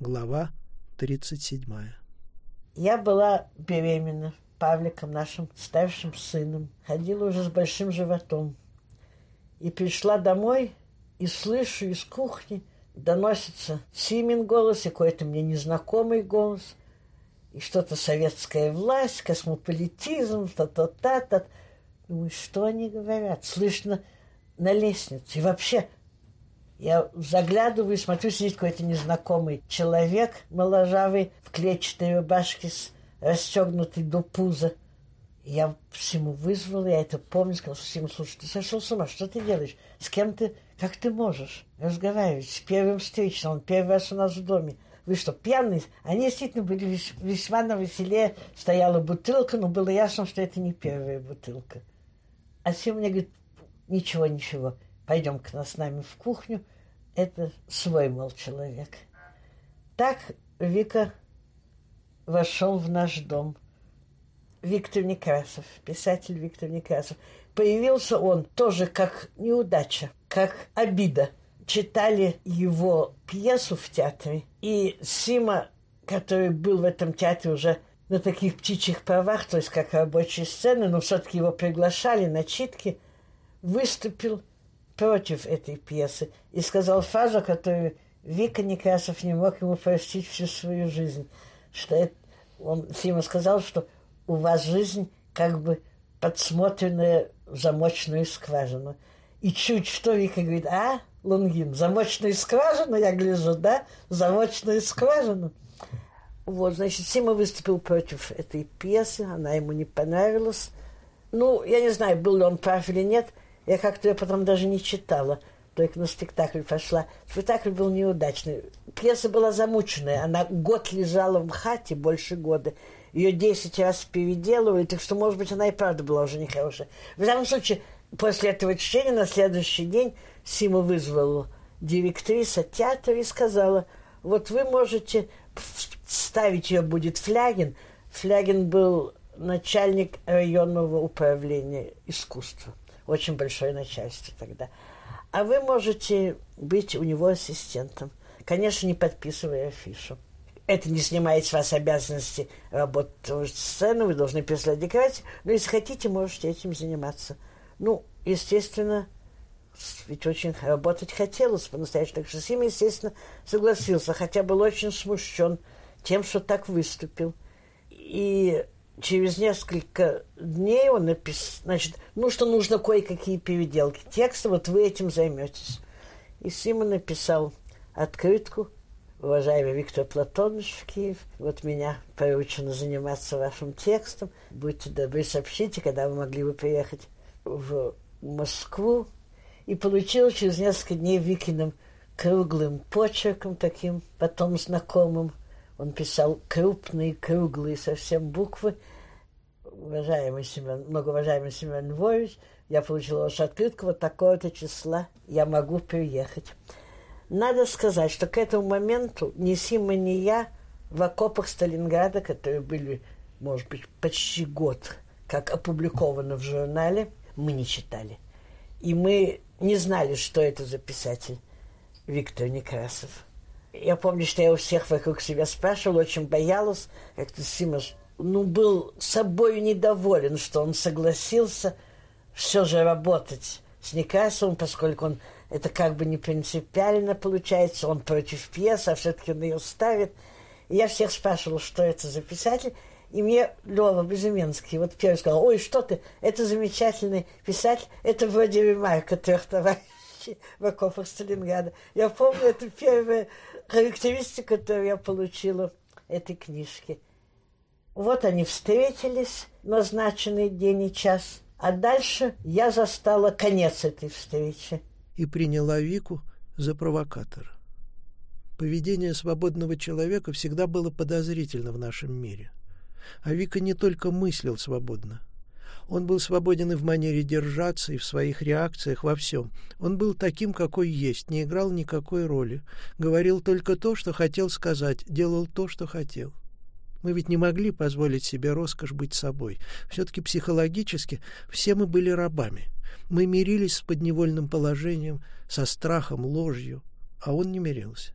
Глава 37. Я была беременна Павликом, нашим старшим сыном. Ходила уже с большим животом. И пришла домой, и слышу из кухни доносится Симин голос и какой-то мне незнакомый голос. И что-то советская власть, космополитизм, та-та-та-та. Думаю, что они говорят? Слышно на лестнице. И вообще, я заглядываю, смотрю, сидит какой-то незнакомый человек, моложавый, в клетчатой рубашке с расстегнутой до пуза. Я всему вызвала, я это помню, сказала, Сима, слушай, ты сошел с ума, что ты делаешь? С кем ты, как ты можешь разговаривать? С первым встречным, он первый раз у нас в доме. Вы что, пьяные? Они действительно были весьма на веселе. Стояла бутылка, но было ясно, что это не первая бутылка. А Сим мне говорит, ничего, ничего, пойдем к нас с нами в кухню. Это свой, мол, человек. Так Вика вошел в наш дом. Виктор Некрасов, писатель Виктор Некрасов. Появился он тоже как неудача, как обида. Читали его пьесу в театре, и Сима, который был в этом театре уже на таких птичьих правах, то есть как рабочие сцены, но все-таки его приглашали на читки, выступил против этой пьесы и сказал фразу, которую Вика Некрасов не мог ему простить всю свою жизнь. Что это, он Сима сказал, что у вас жизнь как бы подсмотренная в замочную скважину. И чуть что Вика говорит, а, Лунгин, замочную скважину, я гляжу, да, замочную скважину. Вот, значит, Сима выступил против этой пьесы, она ему не понравилась. Ну, я не знаю, был ли он прав или нет, я как-то ее потом даже не читала, только на спектакль пошла. Спектакль был неудачный. Пьеса была замученная, она год лежала в хате, больше года. Ее десять раз переделывали, так что, может быть, она и правда была уже нехорошая. В любом случае, после этого чтения на следующий день Сима вызвала директриса театра и сказала, вот вы можете ставить ее будет Флягин. Флягин был начальник районного управления искусства. Очень большое начальство тогда. А вы можете быть у него ассистентом. Конечно, не подписывая афишу. Это не снимает с вас обязанности работать сцену, вы должны прислать декорации, но если хотите, можете этим заниматься. Ну, естественно, ведь очень работать хотелось по-настоящему. Так что Сим, естественно, согласился, хотя был очень смущен тем, что так выступил. И через несколько дней он написал, значит, ну, что нужно кое-какие переделки текста, вот вы этим займетесь. И Сима написал открытку, уважаемый Виктор Платонович в Киев, вот меня поручено заниматься вашим текстом, будьте добры, сообщите, когда вы могли бы приехать в Москву. И получил через несколько дней Викиным круглым почерком таким, потом знакомым, он писал крупные, круглые совсем буквы. Уважаемый Семен, многоуважаемый Семен Львович, я получила вашу открытку вот такого-то числа, я могу приехать. Надо сказать, что к этому моменту ни Сима, ни я в окопах Сталинграда, которые были, может быть, почти год, как опубликовано в журнале, мы не читали. И мы не знали, что это за писатель Виктор Некрасов. Я помню, что я у всех вокруг себя спрашивала, очень боялась, как-то Симаш, ну, был собой недоволен, что он согласился все же работать с Некрасовым, поскольку он это как бы не принципиально получается, он против пьесы, а все-таки он ее ставит. И я всех спрашивала, что это за писатель, и мне Лева Безыменский вот первый сказал, ой, что ты, это замечательный писатель, это вроде ремарка трех товарищей в окопах Сталинграда. Я помню, это первая характеристика, которую я получила этой книжки. Вот они встретились, назначенный день и час, а дальше я застала конец этой встречи. И приняла Вику за провокатора. Поведение свободного человека всегда было подозрительно в нашем мире. А Вика не только мыслил свободно, он был свободен и в манере держаться, и в своих реакциях, во всем. Он был таким, какой есть, не играл никакой роли. Говорил только то, что хотел сказать, делал то, что хотел. Мы ведь не могли позволить себе роскошь быть собой. Все-таки психологически все мы были рабами. Мы мирились с подневольным положением, со страхом, ложью, а он не мирился.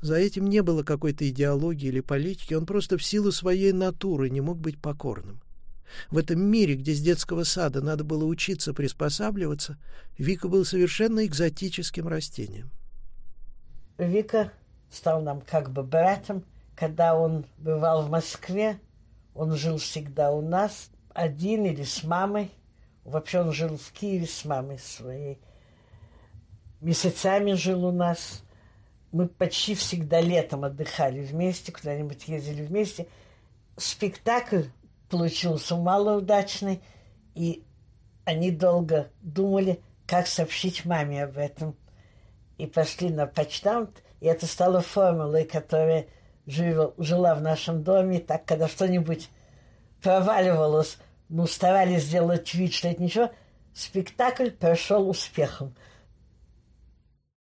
За этим не было какой-то идеологии или политики, он просто в силу своей натуры не мог быть покорным. В этом мире, где с детского сада надо было учиться приспосабливаться, Вика был совершенно экзотическим растением. Вика стал нам как бы братом. Когда он бывал в Москве, он жил всегда у нас, один или с мамой. Вообще он жил в Киеве с мамой своей. Месяцами жил у нас. Мы почти всегда летом отдыхали вместе, куда-нибудь ездили вместе. Спектакль получился малоудачный, и они долго думали, как сообщить маме об этом. И пошли на почтамт, и это стало формулой, которая жила, жила в нашем доме. Так, когда что-нибудь проваливалось, мы старались сделать вид, что это ничего, спектакль прошел успехом.